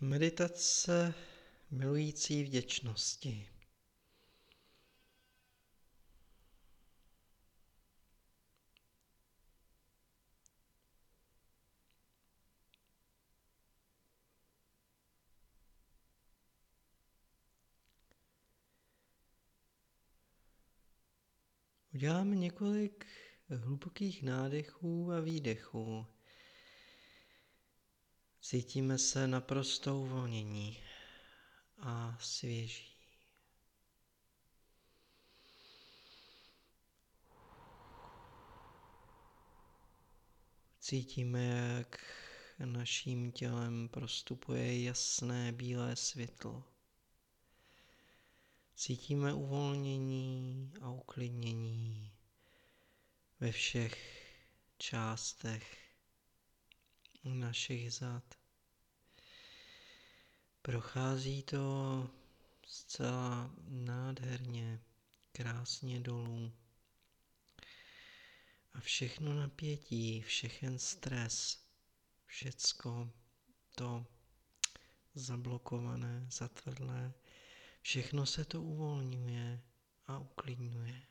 Meditace milující vděčnosti. Uděláme několik hlubokých nádechů a výdechů. Cítíme se naprosto uvolnění a svěží. Cítíme, jak naším tělem prostupuje jasné bílé světlo. Cítíme uvolnění a uklidnění ve všech částech našich zad. Prochází to zcela nádherně, krásně dolů. A všechno napětí, všechen stres, všecko to zablokované, zatvrdlé, všechno se to uvolňuje a uklidňuje.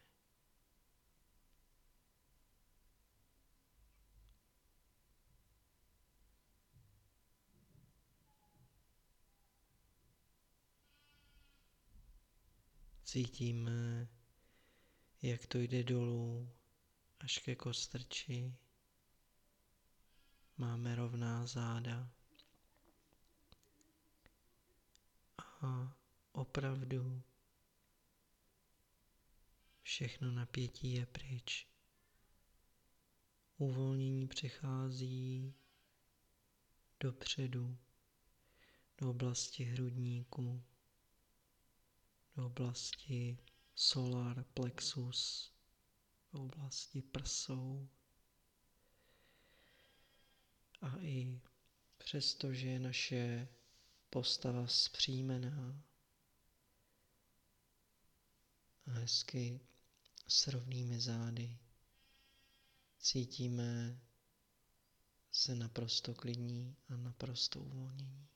Cítíme, jak to jde dolů až ke kostrči. Máme rovná záda. A opravdu všechno napětí je pryč. Uvolnění přechází dopředu, do oblasti hrudníku do oblasti solar plexus, do oblasti prsou. A i přesto, že je naše postava zpříjmená a hezky s rovnými zády, cítíme se naprosto klidní a naprosto uvolnění.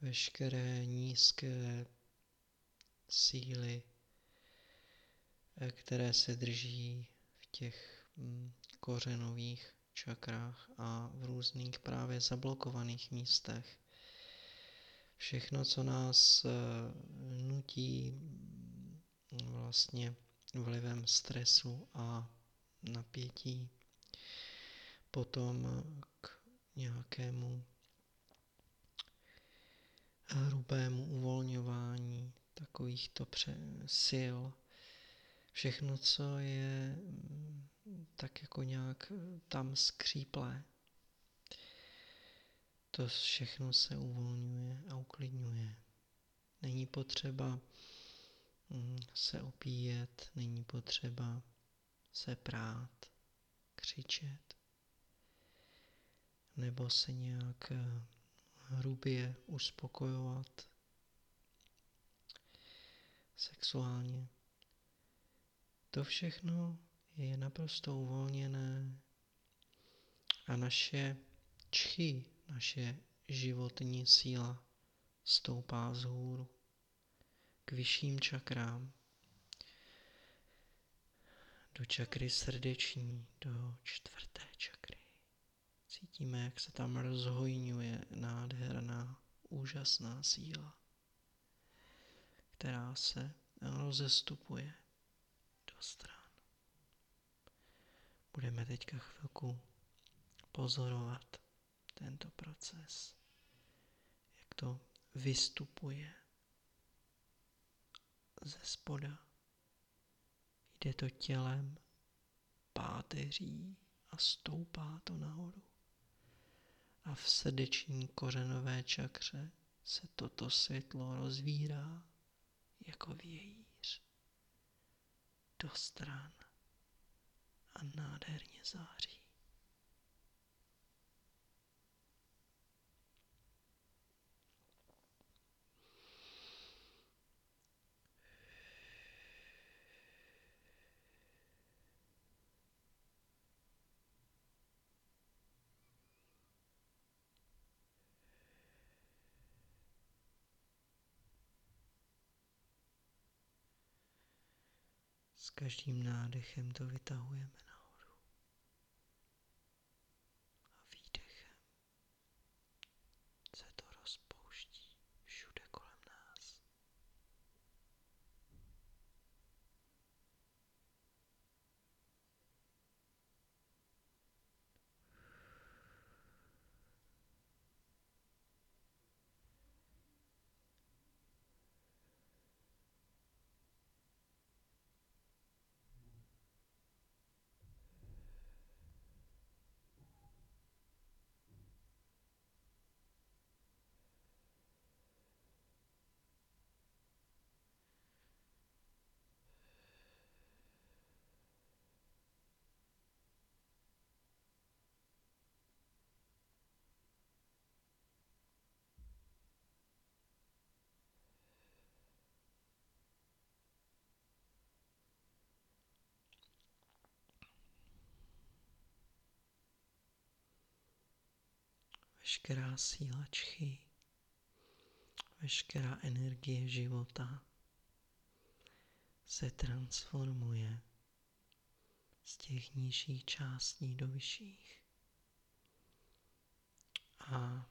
Veškeré nízké síly, které se drží v těch mm, kořenových čakrách a v různých právě zablokovaných místech. Všechno, co nás eh, nutí mm, vlastně vlivem stresu a napětí potom k nějakému hrubému uvolňování takovýchto sil. Všechno, co je mm, tak jako nějak tam skříplé, to všechno se uvolňuje a uklidňuje. Není potřeba mm, se opíjet, není potřeba se prát, křičet, nebo se nějak hrubě uspokojovat sexuálně. To všechno je naprosto uvolněné a naše čchy, naše životní síla stoupá vzhůru k vyšším čakrám, do čakry srdeční, do čtvrté čakry. Cítíme, jak se tam rozhojňuje nádherná, úžasná síla, která se rozestupuje do stran. Budeme teďka chvilku pozorovat tento proces, jak to vystupuje ze spoda. Jde to tělem, páteří a stoupá to nahoru a v srdeční kořenové čakře se toto světlo rozvírá jako vějíř do stran a nádherně září. S každým nádechem to vytahujeme nahoru. A výdechem se to rozpouští všude kolem nás. Veškerá síla čchy, veškerá energie života se transformuje z těch nižších částí do vyšších. A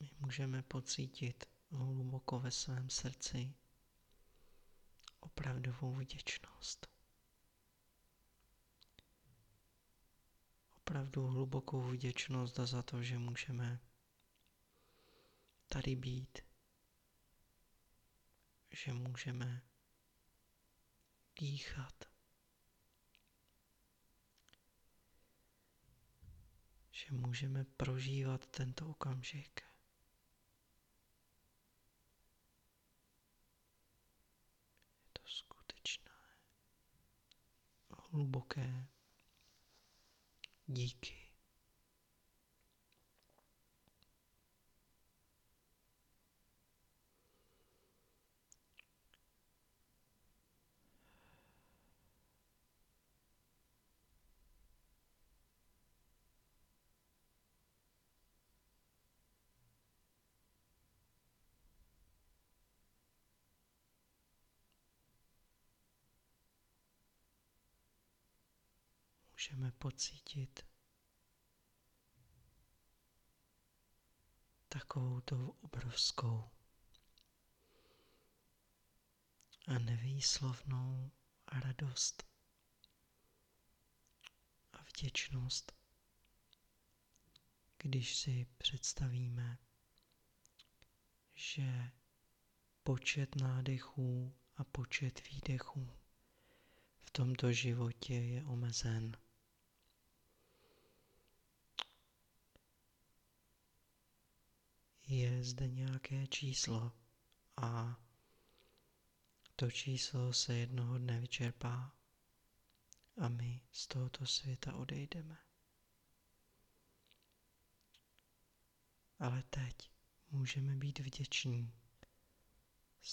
my můžeme pocítit hluboko ve svém srdci opravdovou vděčnost. Opravdu hlubokou vděčnost za to, že můžeme tady být, že můžeme dýchat, že můžeme prožívat tento okamžik. Je to skutečné, hluboké díky. Můžeme pocítit takovou tou obrovskou a nevýslovnou radost a vděčnost, když si představíme, že počet nádechů a počet výdechů v tomto životě je omezen. Je zde nějaké číslo a to číslo se jednoho dne vyčerpá a my z tohoto světa odejdeme. Ale teď můžeme být vděční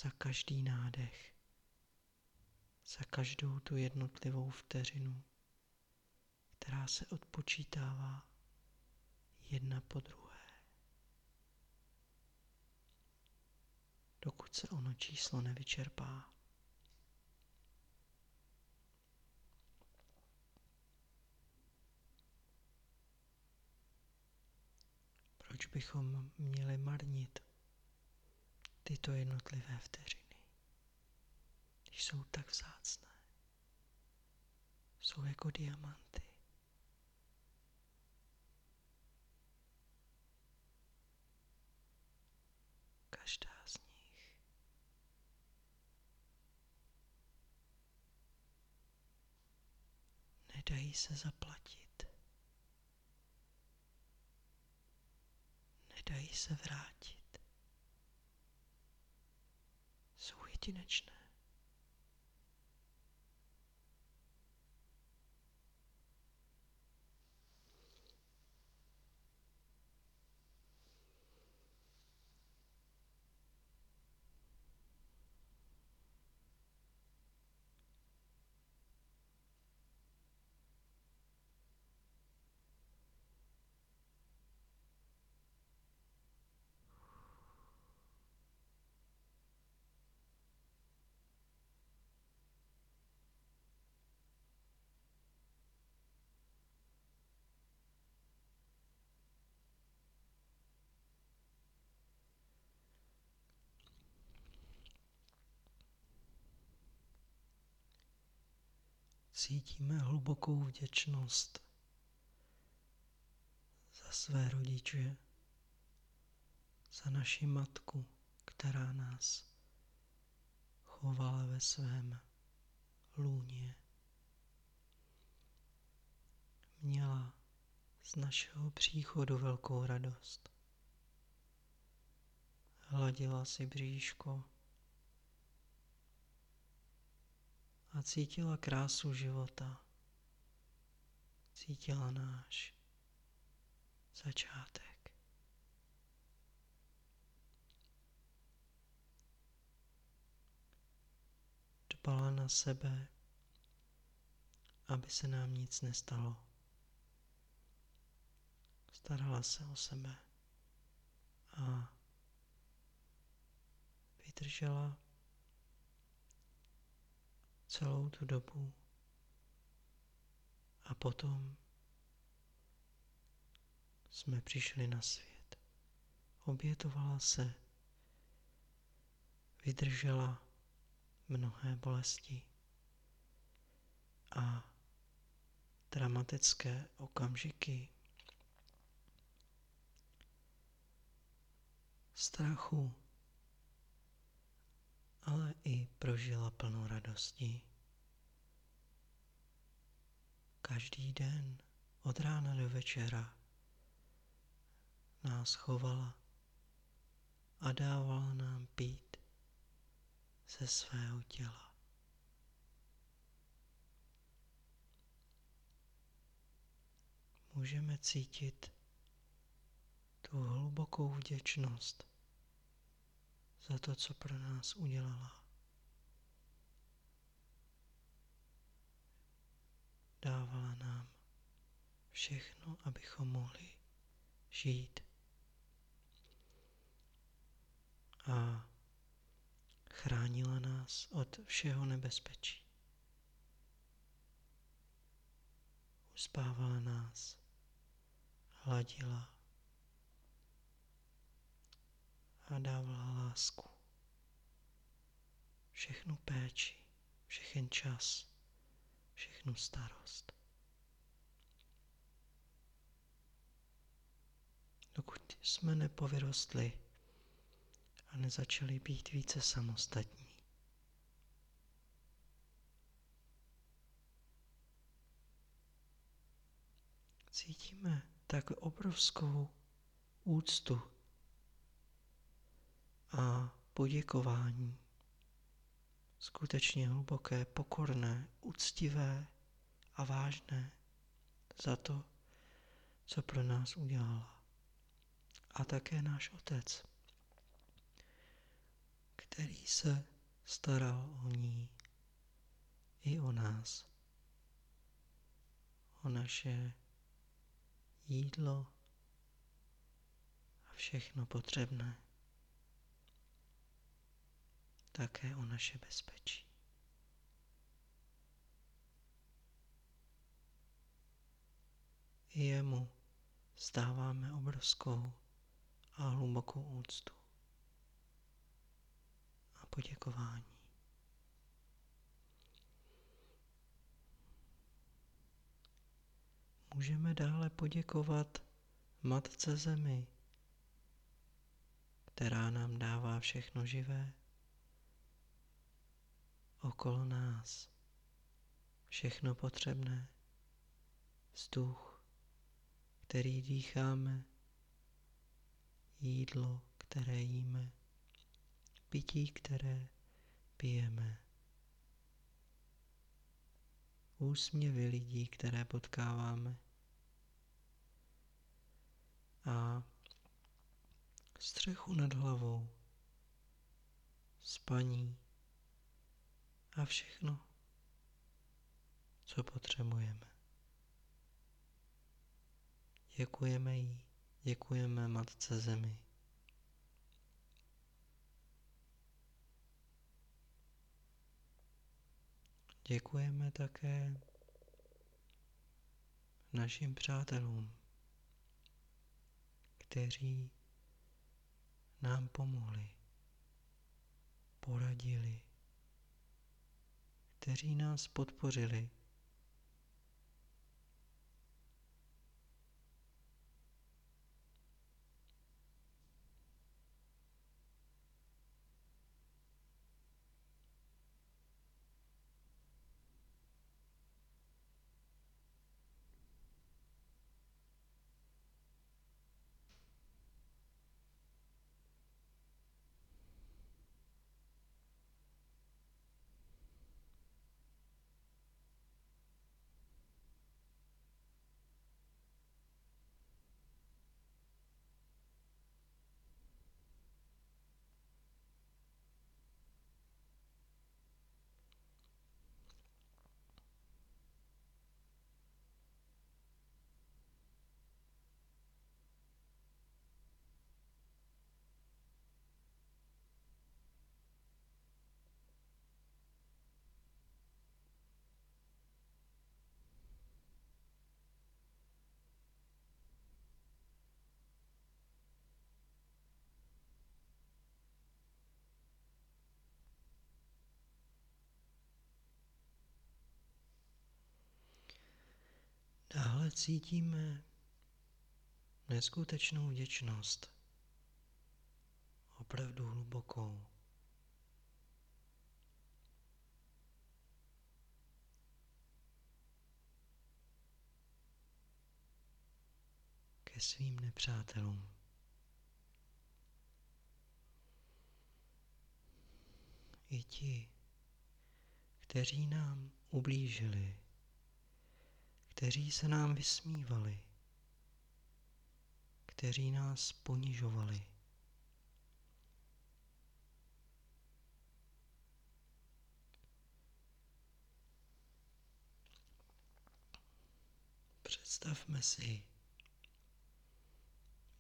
za každý nádech, za každou tu jednotlivou vteřinu, která se odpočítává jedna po druhé. Dokud se ono číslo nevyčerpá. Proč bychom měli marnit tyto jednotlivé vteřiny, když jsou tak vzácné? Jsou jako diamanty. Každá z nich nedají se zaplatit. Nedají se vrátit. Jsou jedinečné. Cítíme hlubokou vděčnost za své rodiče, za naši matku, která nás chovala ve svém lůně. Měla z našeho příchodu velkou radost. Hladila si bříško a cítila krásu života. Cítila náš začátek. Dbala na sebe, aby se nám nic nestalo. Starala se o sebe a vydržela celou tu dobu. A potom jsme přišli na svět. Obětovala se, vydržela mnohé bolesti a dramatické okamžiky strachu, ale i prožila plnou radosti. Každý den od rána do večera nás chovala a dávala nám pít ze svého těla. Můžeme cítit tu hlubokou vděčnost za to, co pro nás udělala. Dávala nám všechno, abychom mohli žít. A chránila nás od všeho nebezpečí. Uspávala nás, hladila a dávala lásku. Všechnu péči, všechen čas, všechnu starost. Dokud jsme nepovyrostli a nezačali být více samostatní. Cítíme tak obrovskou úctu a poděkování. Skutečně hluboké, pokorné, úctivé a vážné za to, co pro nás udělala. A také náš otec, který se staral o ní i o nás, o naše jídlo a všechno potřebné také o naše bezpečí. I jemu stáváme obrovskou a hlubokou úctu a poděkování. Můžeme dále poděkovat Matce Zemi, která nám dává všechno živé okolo nás. Všechno potřebné, vzduch, který dýcháme, jídlo, které jíme, pití, které pijeme, úsměvy lidí, které potkáváme. A střechu nad hlavou, spaní, a všechno, co potřebujeme. Děkujeme jí, děkujeme Matce Zemi. Děkujeme také našim přátelům, kteří nám pomohli, poradili, kteří nás podpořili Dále cítíme neskutečnou vděčnost, opravdu hlubokou. ke svým nepřátelům. I ti, kteří nám ublížili, kteří se nám vysmívali, kteří nás ponižovali. Představme si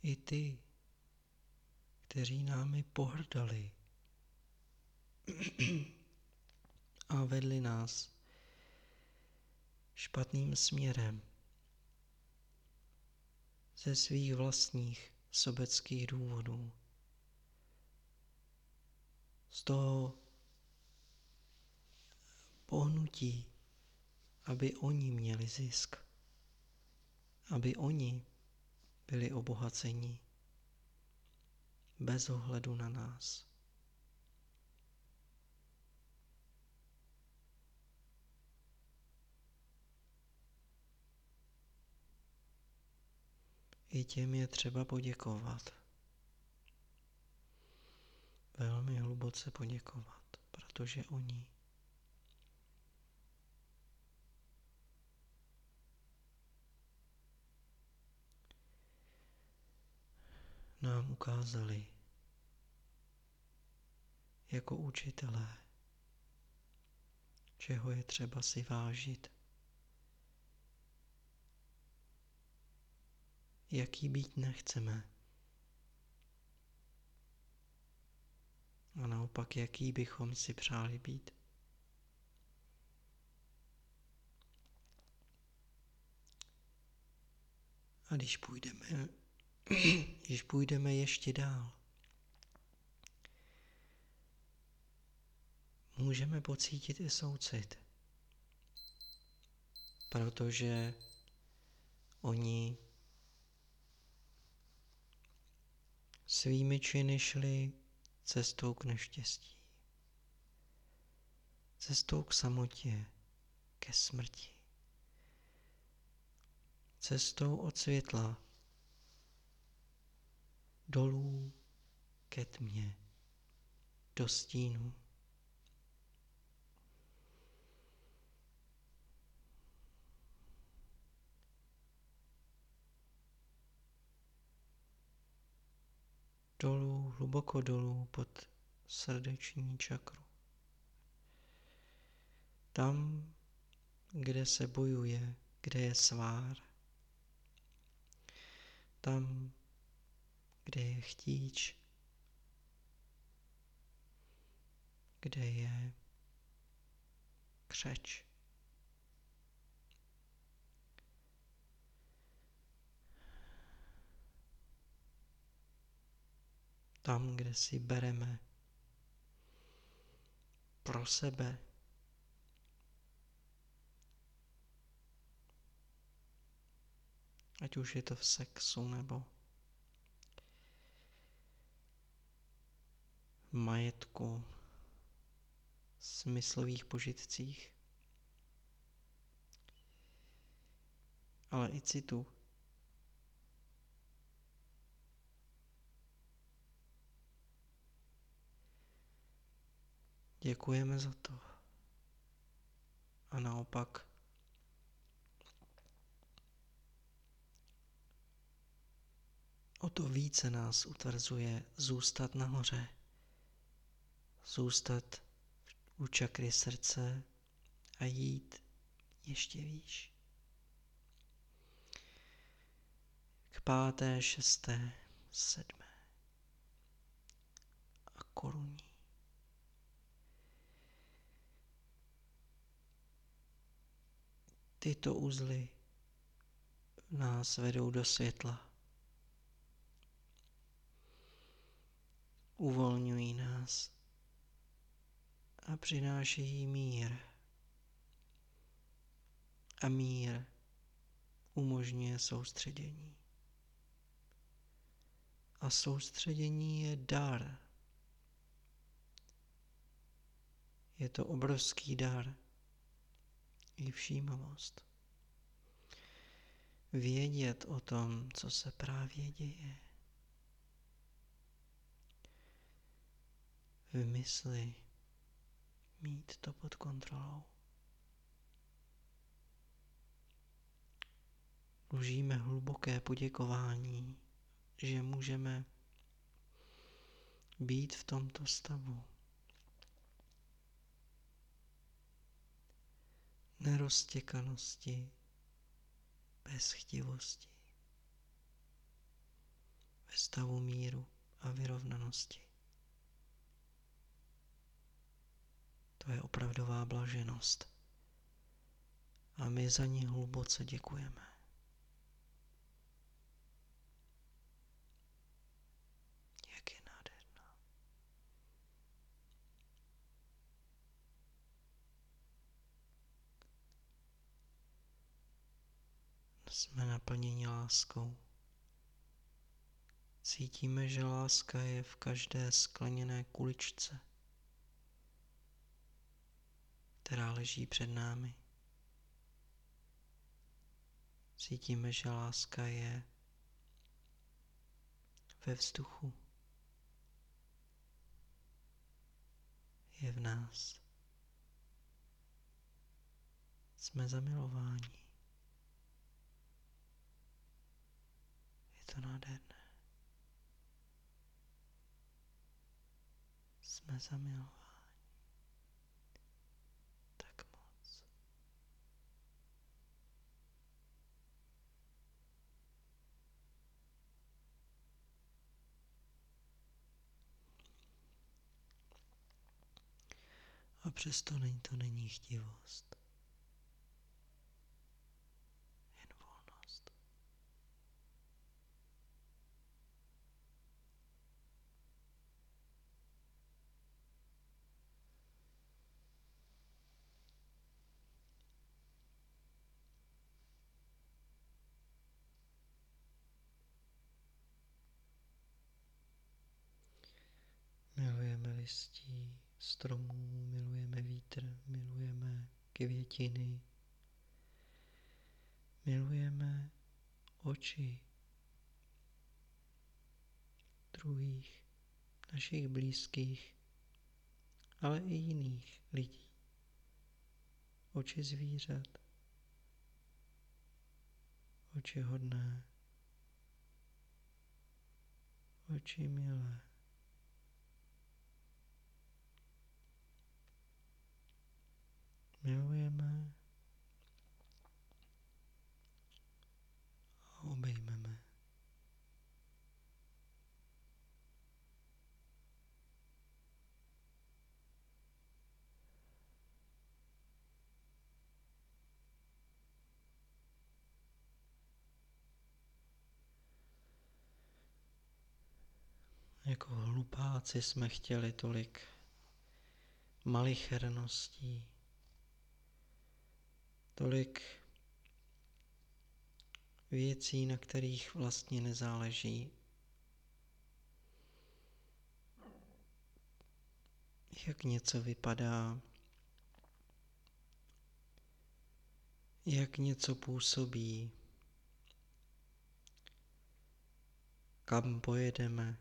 i ty, kteří námi pohrdali a vedli nás špatným směrem ze svých vlastních sobeckých důvodů. Z toho pohnutí, aby oni měli zisk, aby oni byli obohaceni bez ohledu na nás. I těm je třeba poděkovat. Velmi hluboce poděkovat, protože oni nám ukázali jako učitelé, čeho je třeba si vážit. Jaký být nechceme. A naopak, jaký bychom si přáli být. A když půjdeme, když půjdeme ještě dál, můžeme pocítit i soucit, protože oni svými činy šli cestou k neštěstí, cestou k samotě, ke smrti, cestou od světla dolů ke tmě, do stínu. Dolů, hluboko dolů pod srdeční čakru. Tam, kde se bojuje, kde je svár. Tam, kde je chtíč, kde je křeč. Tam, kde si bereme pro sebe ať už je to v sexu nebo v majetku, smyslových požitcích, ale i citu. Děkujeme za to. A naopak o to více nás utvrzuje zůstat nahoře, zůstat u čakry srdce a jít ještě výš. K páté, šesté, sedmé a koruní. Tyto uzly nás vedou do světla. Uvolňují nás a přinášejí mír. A mír umožňuje soustředění. A soustředění je dar. Je to obrovský dar i všímavost. Vědět o tom, co se právě děje. V mysli mít to pod kontrolou. Dlužíme hluboké poděkování, že můžeme být v tomto stavu. Neroztěkanosti, bezchtivosti, ve stavu míru a vyrovnanosti. To je opravdová blaženost. A my za ní hluboce děkujeme. Jak je nádherná. Jsme naplněni láskou. Cítíme, že láska je v každé skleněné kuličce která leží před námi. Cítíme, že láska je ve vzduchu. Je v nás. Jsme zamilováni. To nádherné. Jsme zamilováni. A přesto není to není chtivost. Jen volnost. Milujeme listí stromů, milujeme vítr, milujeme květiny, milujeme oči druhých, našich blízkých, ale i jiných lidí. Oči zvířat, oči hodné, oči milé. Milujeme a obejmeme. Jako hlupáci jsme chtěli tolik malicherností, tolik věcí, na kterých vlastně nezáleží. Jak něco vypadá, jak něco působí, kam pojedeme?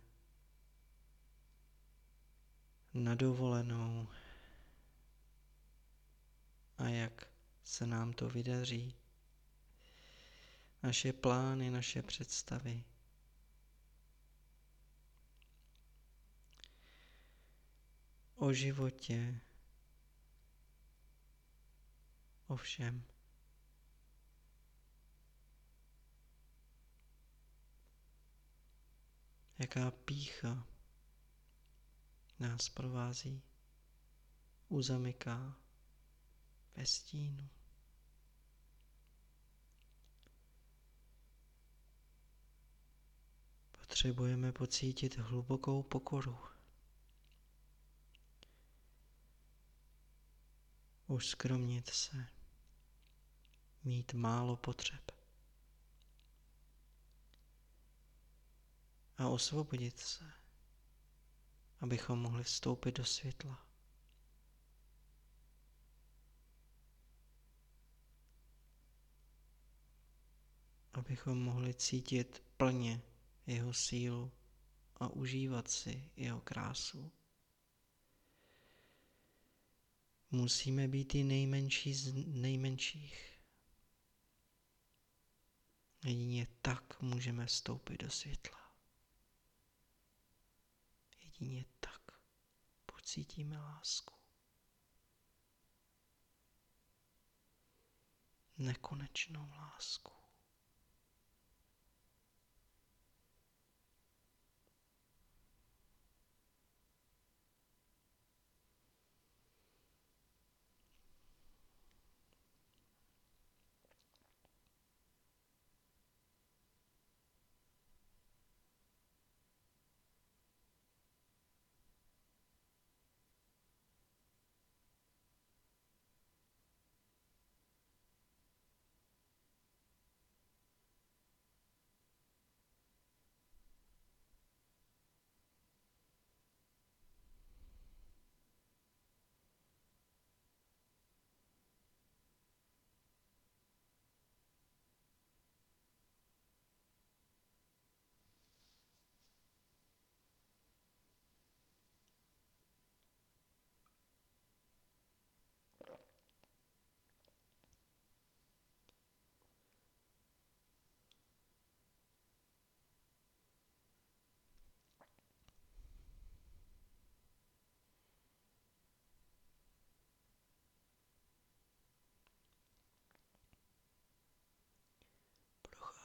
Na dovolenou? A jak se nám to vydaří. Naše plány, naše představy. O životě. O všem. Jaká pícha nás provází, uzamyká ve stínu. potřebujeme pocítit hlubokou pokoru. Uskromnit se. Mít málo potřeb. A osvobodit se, abychom mohli vstoupit do světla. abychom mohli cítit plně jeho sílu a užívat si jeho krásu. Musíme být i nejmenší z nejmenších. Jedině tak můžeme vstoupit do světla. Jedině tak pocítíme lásku. Nekonečnou lásku.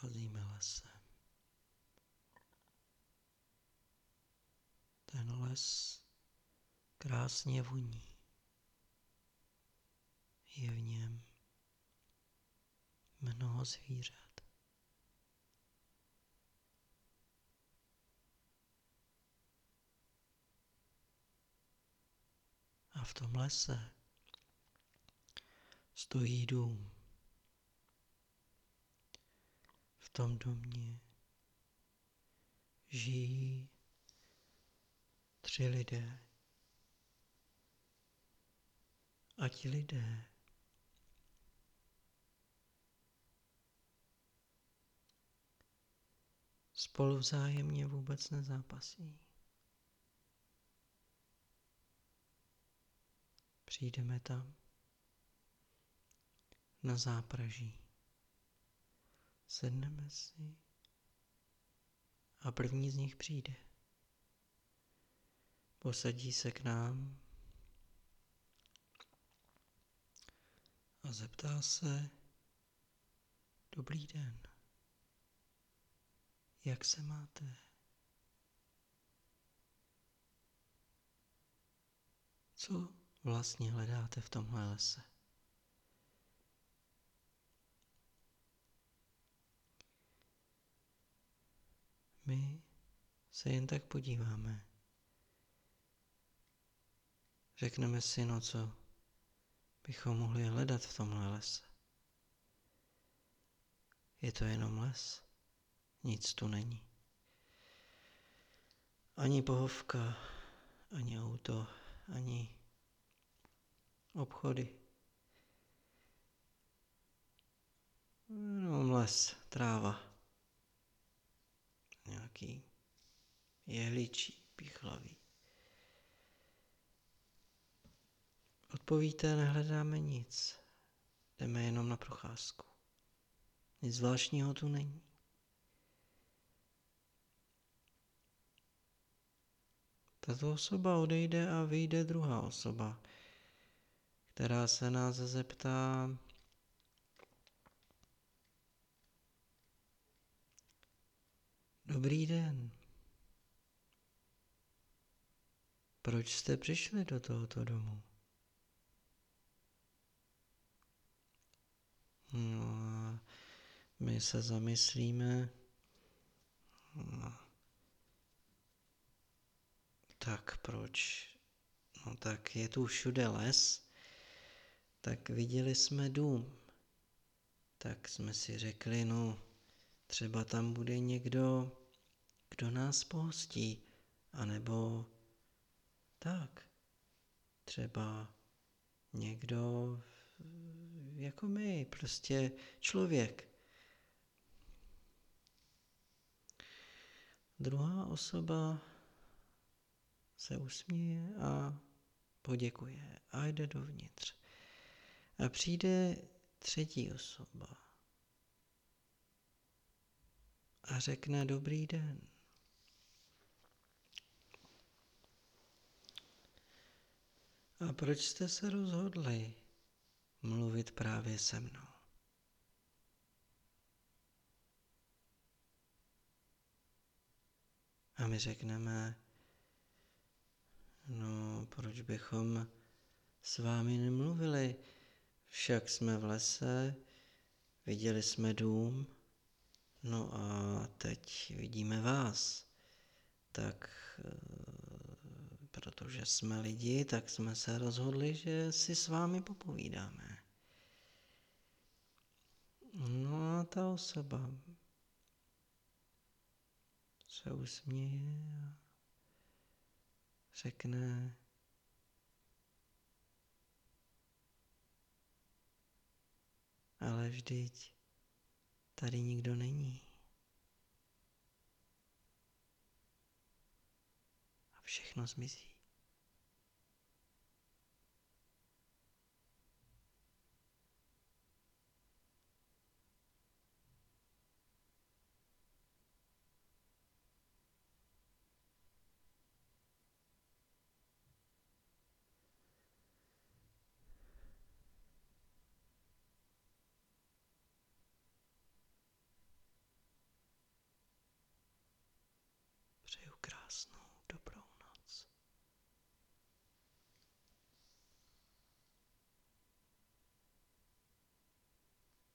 Procházíme lesem. Ten les krásně voní. Je v něm mnoho zvířat. A v tom lese stojí dům. Tom domě žijí tři lidé. A ti lidé spolu vzájemně vůbec nezápasí. Přijdeme tam na zápraží. Sedneme si a první z nich přijde. Posadí se k nám a zeptá se, dobrý den, jak se máte? Co vlastně hledáte v tomhle lese? My se jen tak podíváme. Řekneme si, no co bychom mohli hledat v tomhle lese. Je to jenom les, nic tu není. Ani pohovka, ani auto, ani obchody. Jenom les, tráva nějaký jehličí, pichlavý. Odpovíte, nehledáme nic. Jdeme jenom na procházku. Nic zvláštního tu není. Tato osoba odejde a vyjde druhá osoba, která se nás zeptá, Dobrý den. Proč jste přišli do tohoto domu? No a my se zamyslíme. No. Tak proč? No tak je tu všude les. Tak viděli jsme dům. Tak jsme si řekli, no třeba tam bude někdo, kdo nás pohostí, anebo tak, třeba někdo jako my, prostě člověk. Druhá osoba se usměje a poděkuje a jde dovnitř. A přijde třetí osoba a řekne dobrý den. A proč jste se rozhodli mluvit právě se mnou? A my řekneme, no proč bychom s vámi nemluvili, však jsme v lese, viděli jsme dům, no a teď vidíme vás. Tak eh, protože jsme lidi, tak jsme se rozhodli, že si s vámi popovídáme. No a ta osoba se usměje a řekne, ale vždyť tady nikdo není. A všechno zmizí. personal